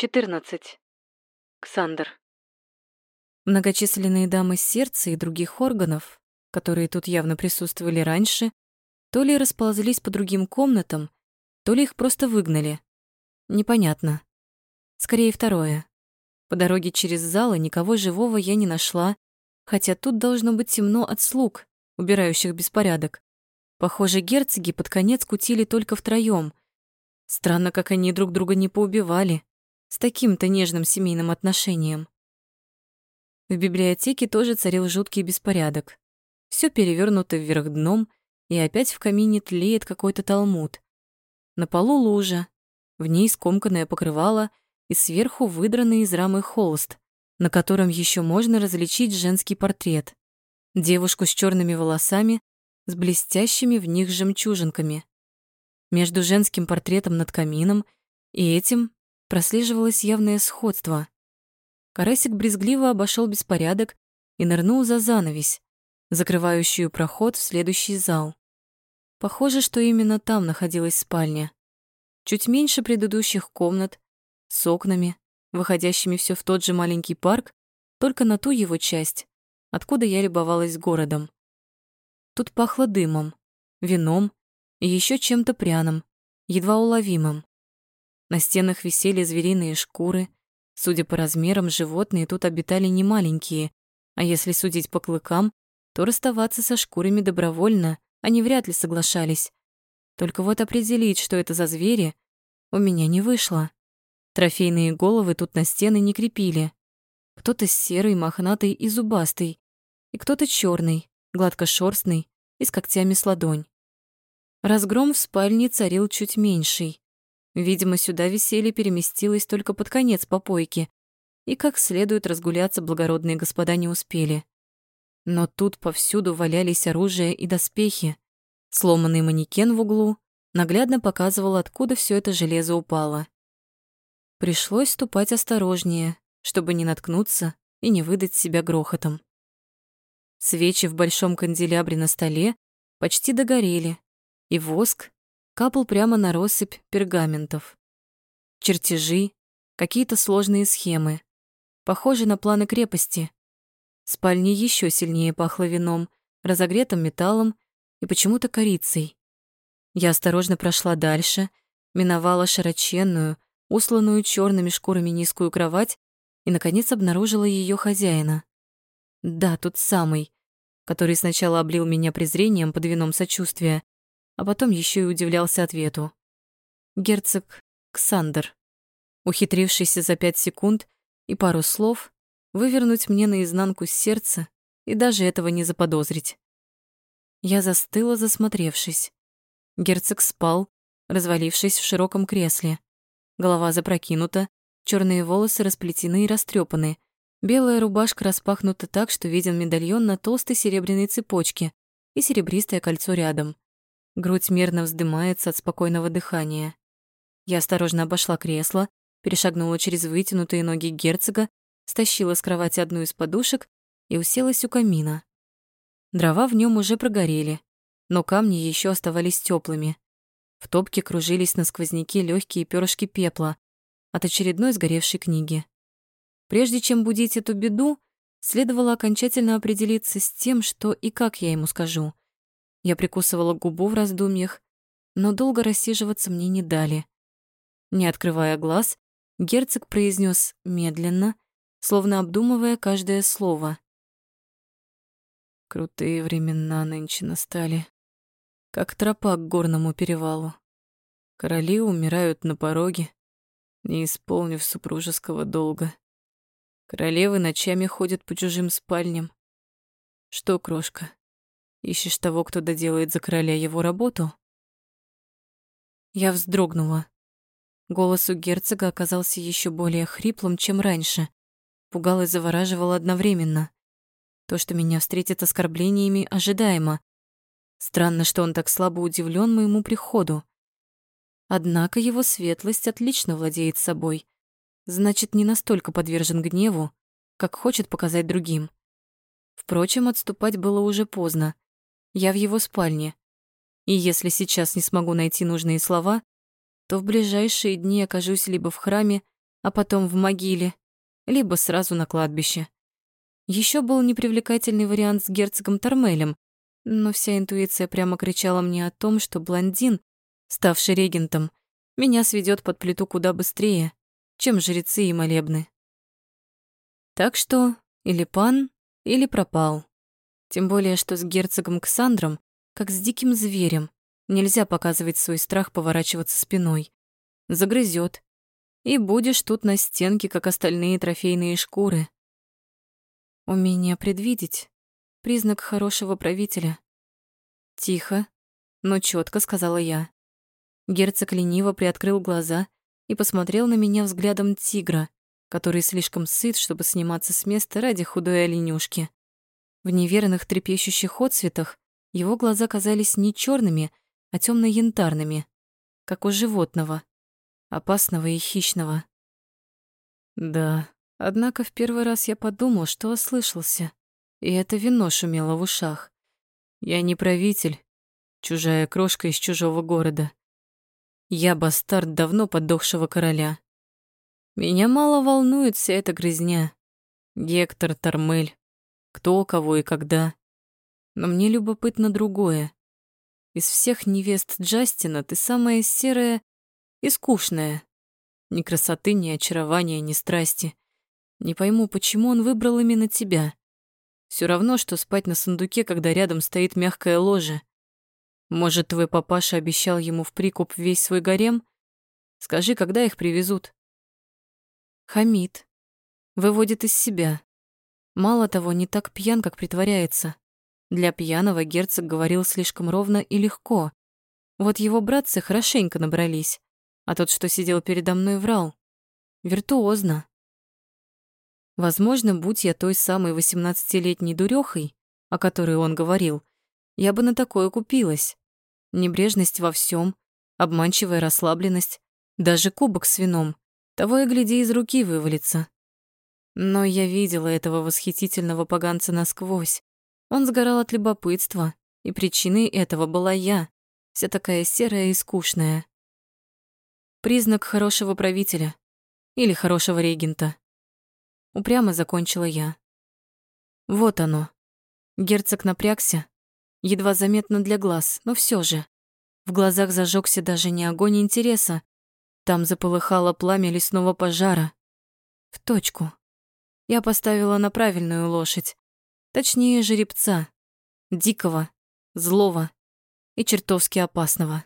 14. Ксандр. Многочисленные дамы сердца и других органов, которые тут явно присутствовали раньше, то ли расползлись по другим комнатам, то ли их просто выгнали. Непонятно. Скорее второе. По дороге через залы никого живого я не нашла, хотя тут должно быть темно от слуг, убирающих беспорядок. Похоже, герцоги под конец кутили только втроём. Странно, как они друг друга не поубивали с таким-то нежным семейным отношением. В библиотеке тоже царил жуткий беспорядок. Все перевернуто вверх дном, и опять в камине тлеет какой-то талмуд. На полу лужа, в ней скомканное покрывало и сверху выдранный из рамы холст, на котором еще можно различить женский портрет. Девушку с черными волосами, с блестящими в них жемчужинками. Между женским портретом над камином и этим прослеживалось явное сходство. Карасик брезгливо обошел беспорядок и нырнул за занавесь, закрывающую проход в следующий зал. Похоже, что именно там находилась спальня. Чуть меньше предыдущих комнат, с окнами, выходящими все в тот же маленький парк, только на ту его часть, откуда я любовалась городом. Тут пахло дымом, вином и еще чем-то пряным, едва уловимым. На стенах висели звериные шкуры. Судя по размерам, животные тут обитали не маленькие, а если судить по клыкам, то расставаться со шкурами добровольно они вряд ли соглашались. Только вот определить, что это за звери, у меня не вышло. Трофейные головы тут на стены не крепили. Кто-то серый, мохнатый и зубастый, и кто-то черный, гладкошерстный и с когтями с ладонь. Разгром в спальне царил чуть меньший. Видимо, сюда веселье переместилось только под конец попойки, и как следует разгуляться благородные господа не успели. Но тут повсюду валялись оружие и доспехи. Сломанный манекен в углу наглядно показывал, откуда все это железо упало. Пришлось ступать осторожнее, чтобы не наткнуться и не выдать себя грохотом. Свечи в большом канделябре на столе почти догорели, и воск капал прямо на россыпь пергаментов. Чертежи, какие-то сложные схемы, похожи на планы крепости. В спальне еще сильнее пахло вином, разогретым металлом и почему-то корицей. Я осторожно прошла дальше, миновала широченную, усланную черными шкурами низкую кровать и, наконец, обнаружила ее хозяина. Да, тот самый, который сначала облил меня презрением под вином сочувствия, а потом еще и удивлялся ответу. Герцог Ксандер, ухитрившийся за пять секунд и пару слов вывернуть мне наизнанку сердце и даже этого не заподозрить. Я застыла, засмотревшись. Герцог спал, развалившись в широком кресле. Голова запрокинута, черные волосы расплетены и растрепаны. Белая рубашка распахнута так, что виден медальон на толстой серебряной цепочке и серебристое кольцо рядом. Грудь мерно вздымается от спокойного дыхания. Я осторожно обошла кресло, перешагнула через вытянутые ноги герцога, стащила с кровати одну из подушек и уселась у камина. Дрова в нем уже прогорели, но камни еще оставались теплыми. В топке кружились на сквозняке легкие перышки пепла от очередной сгоревшей книги. Прежде чем будить эту беду, следовало окончательно определиться с тем, что и как я ему скажу. Я прикусывала губу в раздумьях, но долго рассиживаться мне не дали. Не открывая глаз, герцог произнес медленно, словно обдумывая каждое слово. Крутые времена нынче настали, как тропа к горному перевалу. Короли умирают на пороге, не исполнив супружеского долга. Королевы ночами ходят по чужим спальням. Что, крошка, Ищешь того, кто доделает за короля его работу? Я вздрогнула. Голос у герцога оказался еще более хриплым, чем раньше. Пугал и завораживал одновременно. То, что меня встретит оскорблениями, ожидаемо. Странно, что он так слабо удивлен моему приходу. Однако его светлость отлично владеет собой. Значит, не настолько подвержен гневу, как хочет показать другим. Впрочем, отступать было уже поздно. Я в его спальне. И если сейчас не смогу найти нужные слова, то в ближайшие дни окажусь либо в храме, а потом в могиле, либо сразу на кладбище. Еще был непривлекательный вариант с герцогом Тормелем, но вся интуиция прямо кричала мне о том, что блондин, ставший регентом, меня сведет под плиту куда быстрее, чем жрецы и молебны. Так что или пан, или пропал. Тем более, что с герцогом Ксандром, как с диким зверем, нельзя показывать свой страх поворачиваться спиной. Загрызет. И будешь тут на стенке, как остальные трофейные шкуры. Умение предвидеть — признак хорошего правителя. Тихо, но четко сказала я. Герцог лениво приоткрыл глаза и посмотрел на меня взглядом тигра, который слишком сыт, чтобы сниматься с места ради худой оленюшки. В неверных трепещущих отцветах его глаза казались не черными, а темно янтарными как у животного, опасного и хищного. Да, однако в первый раз я подумал, что ослышался, и это вино шумело в ушах. Я не правитель, чужая крошка из чужого города. Я бастард давно подохшего короля. Меня мало волнует вся эта грязня. Гектор, Тормель, кто, кого и когда. Но мне любопытно другое. Из всех невест Джастина ты самая серая и скучная. Ни красоты, ни очарования, ни страсти. Не пойму, почему он выбрал именно тебя. Все равно, что спать на сундуке, когда рядом стоит мягкое ложе. Может, твой папаша обещал ему в прикуп весь свой гарем? Скажи, когда их привезут? Хамид. Выводит из себя. Мало того, не так пьян, как притворяется. Для пьяного герцог говорил слишком ровно и легко. Вот его братцы хорошенько набрались, а тот, что сидел передо мной, врал. Виртуозно. Возможно, будь я той самой восемнадцатилетней дурёхой, о которой он говорил, я бы на такое купилась. Небрежность во всем, обманчивая расслабленность, даже кубок с вином — того и гляди, из руки вывалится. Но я видела этого восхитительного поганца насквозь. Он сгорал от любопытства, и причиной этого была я, вся такая серая и скучная. Признак хорошего правителя или хорошего регента. Упрямо закончила я. Вот оно. Герцог напрягся, едва заметно для глаз, но все же. В глазах зажегся даже не огонь интереса, там заполыхало пламя лесного пожара. В точку. Я поставила на правильную лошадь. Точнее, жеребца. Дикого, злого и чертовски опасного.